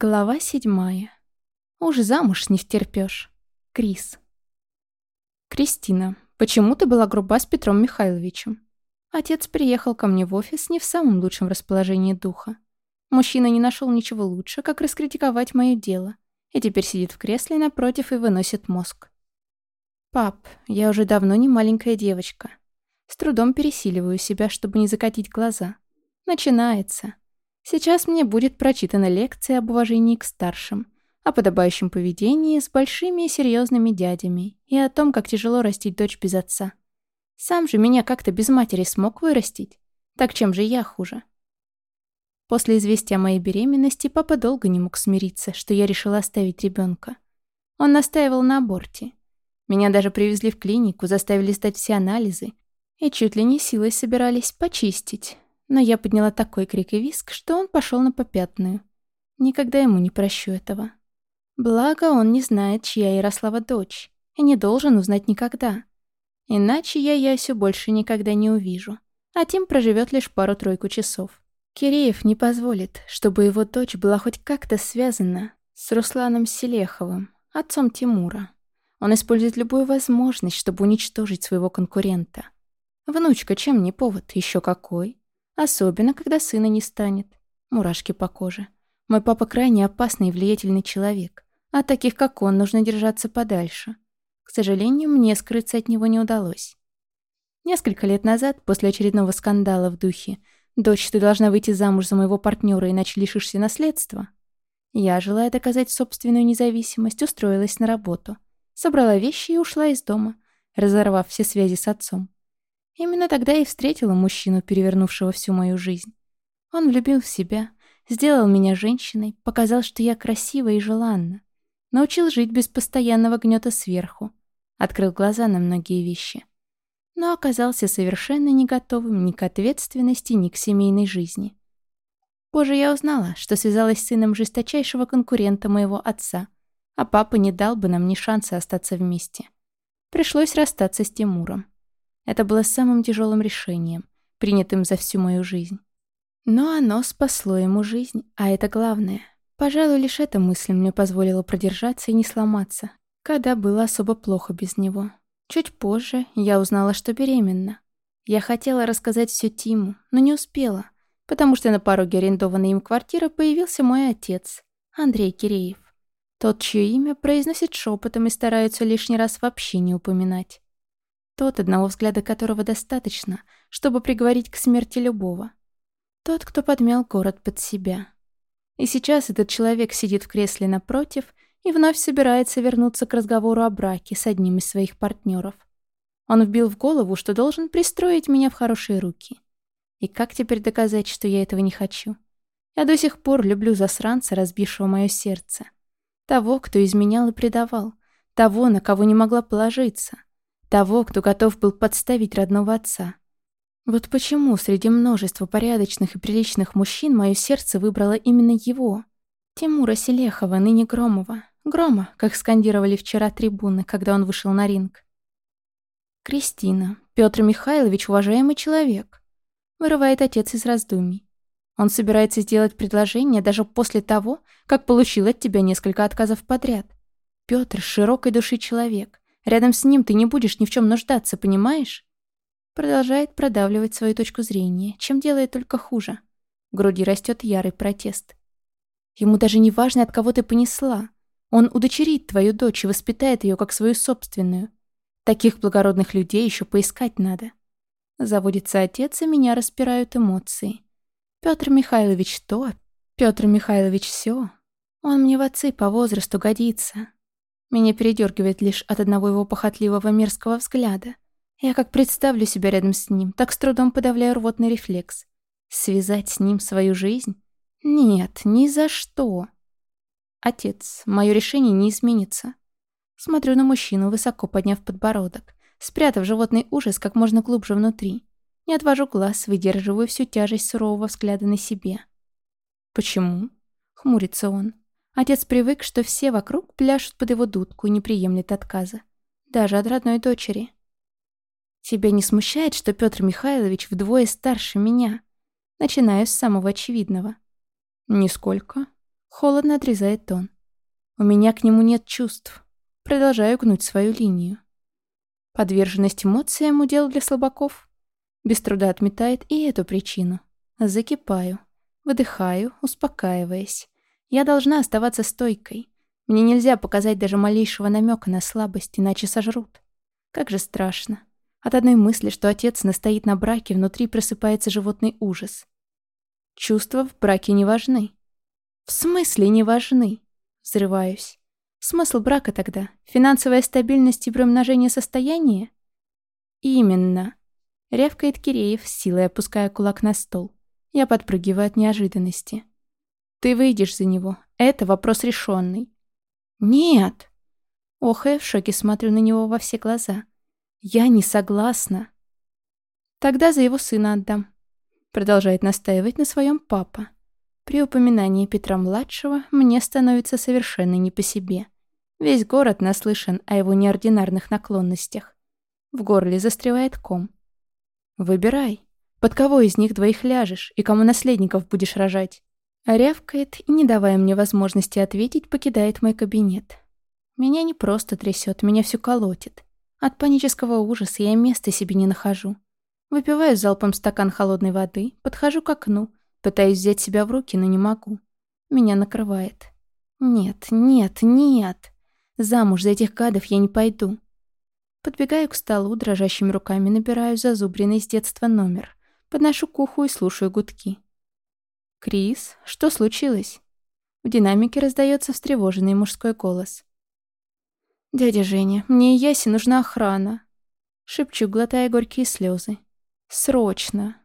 Глава седьмая. Уж замуж не втерпёшь. Крис. Кристина, почему ты была груба с Петром Михайловичем? Отец приехал ко мне в офис не в самом лучшем расположении духа. Мужчина не нашел ничего лучше, как раскритиковать мое дело, и теперь сидит в кресле напротив и выносит мозг. Пап, я уже давно не маленькая девочка. С трудом пересиливаю себя, чтобы не закатить глаза. Начинается. Сейчас мне будет прочитана лекция об уважении к старшим, о подобающем поведении с большими и серьезными дядями и о том, как тяжело растить дочь без отца. Сам же меня как-то без матери смог вырастить. Так чем же я хуже? После известия о моей беременности папа долго не мог смириться, что я решила оставить ребенка. Он настаивал на аборте. Меня даже привезли в клинику, заставили сдать все анализы и чуть ли не силой собирались почистить но я подняла такой крик и виск, что он пошел на попятную. Никогда ему не прощу этого. Благо, он не знает, чья Ярослава дочь, и не должен узнать никогда. Иначе я Ясю больше никогда не увижу, а Тим проживет лишь пару-тройку часов. Киреев не позволит, чтобы его дочь была хоть как-то связана с Русланом Селеховым, отцом Тимура. Он использует любую возможность, чтобы уничтожить своего конкурента. Внучка чем не повод, еще какой. Особенно, когда сына не станет. Мурашки по коже. Мой папа крайне опасный и влиятельный человек. А таких, как он, нужно держаться подальше. К сожалению, мне скрыться от него не удалось. Несколько лет назад, после очередного скандала в духе «Дочь, ты должна выйти замуж за моего партнера, иначе лишишься наследства», я, желая доказать собственную независимость, устроилась на работу. Собрала вещи и ушла из дома, разорвав все связи с отцом. Именно тогда и встретила мужчину, перевернувшего всю мою жизнь. Он влюбил в себя, сделал меня женщиной, показал, что я красива и желанна. Научил жить без постоянного гнета сверху. Открыл глаза на многие вещи. Но оказался совершенно не готовым ни к ответственности, ни к семейной жизни. Позже я узнала, что связалась с сыном жесточайшего конкурента моего отца, а папа не дал бы нам ни шанса остаться вместе. Пришлось расстаться с Тимуром. Это было самым тяжелым решением, принятым за всю мою жизнь. Но оно спасло ему жизнь, а это главное. Пожалуй, лишь эта мысль мне позволила продержаться и не сломаться, когда было особо плохо без него. Чуть позже я узнала, что беременна. Я хотела рассказать все Тиму, но не успела, потому что на пороге арендованной им квартиры появился мой отец, Андрей Киреев. Тот, чье имя произносит шепотом и стараются лишний раз вообще не упоминать. Тот, одного взгляда которого достаточно, чтобы приговорить к смерти любого. Тот, кто подмял город под себя. И сейчас этот человек сидит в кресле напротив и вновь собирается вернуться к разговору о браке с одним из своих партнеров. Он вбил в голову, что должен пристроить меня в хорошие руки. И как теперь доказать, что я этого не хочу? Я до сих пор люблю засранца, разбившего мое сердце. Того, кто изменял и предавал. Того, на кого не могла положиться. Того, кто готов был подставить родного отца. Вот почему среди множества порядочных и приличных мужчин мое сердце выбрало именно его. Тимура Селехова, ныне Громова. Грома, как скандировали вчера трибуны, когда он вышел на ринг. Кристина. Петр Михайлович уважаемый человек. Вырывает отец из раздумий. Он собирается сделать предложение даже после того, как получил от тебя несколько отказов подряд. Петр широкой души человек. Рядом с ним ты не будешь ни в чем нуждаться, понимаешь? Продолжает продавливать свою точку зрения, чем делает только хуже. В груди растет ярый протест. Ему даже не важно, от кого ты понесла. Он удочерит твою дочь и воспитает ее как свою собственную. Таких благородных людей еще поискать надо. Заводится отец, и меня распирают эмоции. Петр Михайлович то, Петр Михайлович все. Он мне в отцы по возрасту годится. Меня передергивает лишь от одного его похотливого мерзкого взгляда. Я как представлю себя рядом с ним, так с трудом подавляю рвотный рефлекс. Связать с ним свою жизнь? Нет, ни за что. Отец, мое решение не изменится. Смотрю на мужчину, высоко подняв подбородок, спрятав животный ужас как можно глубже внутри. Не отвожу глаз, выдерживаю всю тяжесть сурового взгляда на себе. «Почему?» — хмурится он. Отец привык, что все вокруг пляшут под его дудку и не приемлет отказа. Даже от родной дочери. Тебя не смущает, что Петр Михайлович вдвое старше меня? Начинаю с самого очевидного. Нисколько. Холодно отрезает он. У меня к нему нет чувств. Продолжаю гнуть свою линию. Подверженность эмоциям удел для слабаков. Без труда отметает и эту причину. Закипаю. Выдыхаю, успокаиваясь. Я должна оставаться стойкой. Мне нельзя показать даже малейшего намека на слабость, иначе сожрут. Как же страшно. От одной мысли, что отец настоит на браке, внутри просыпается животный ужас. Чувства в браке не важны. В смысле не важны? Взрываюсь. Смысл брака тогда? Финансовая стабильность и приумножение состояния? Именно. Рявкает Киреев, силой опуская кулак на стол. Я подпрыгиваю от неожиданности. Ты выйдешь за него. Это вопрос решенный. Нет. Охая в шоке смотрю на него во все глаза. Я не согласна. Тогда за его сына отдам. Продолжает настаивать на своем папа. При упоминании Петра-младшего мне становится совершенно не по себе. Весь город наслышан о его неординарных наклонностях. В горле застревает ком. «Выбирай, под кого из них двоих ляжешь и кому наследников будешь рожать?» Рявкает и, не давая мне возможности ответить, покидает мой кабинет. Меня не просто трясет, меня все колотит. От панического ужаса я места себе не нахожу. Выпиваю залпом стакан холодной воды, подхожу к окну, Пытаюсь взять себя в руки, но не могу. Меня накрывает. Нет, нет, нет. Замуж за этих гадов я не пойду. Подбегаю к столу, дрожащими руками набираю зазубренный с детства номер. Подношу к уху и слушаю гудки. «Крис, что случилось?» В динамике раздается встревоженный мужской голос. «Дядя Женя, мне и Ясе нужна охрана», — шепчу, глотая горькие слезы. «Срочно!»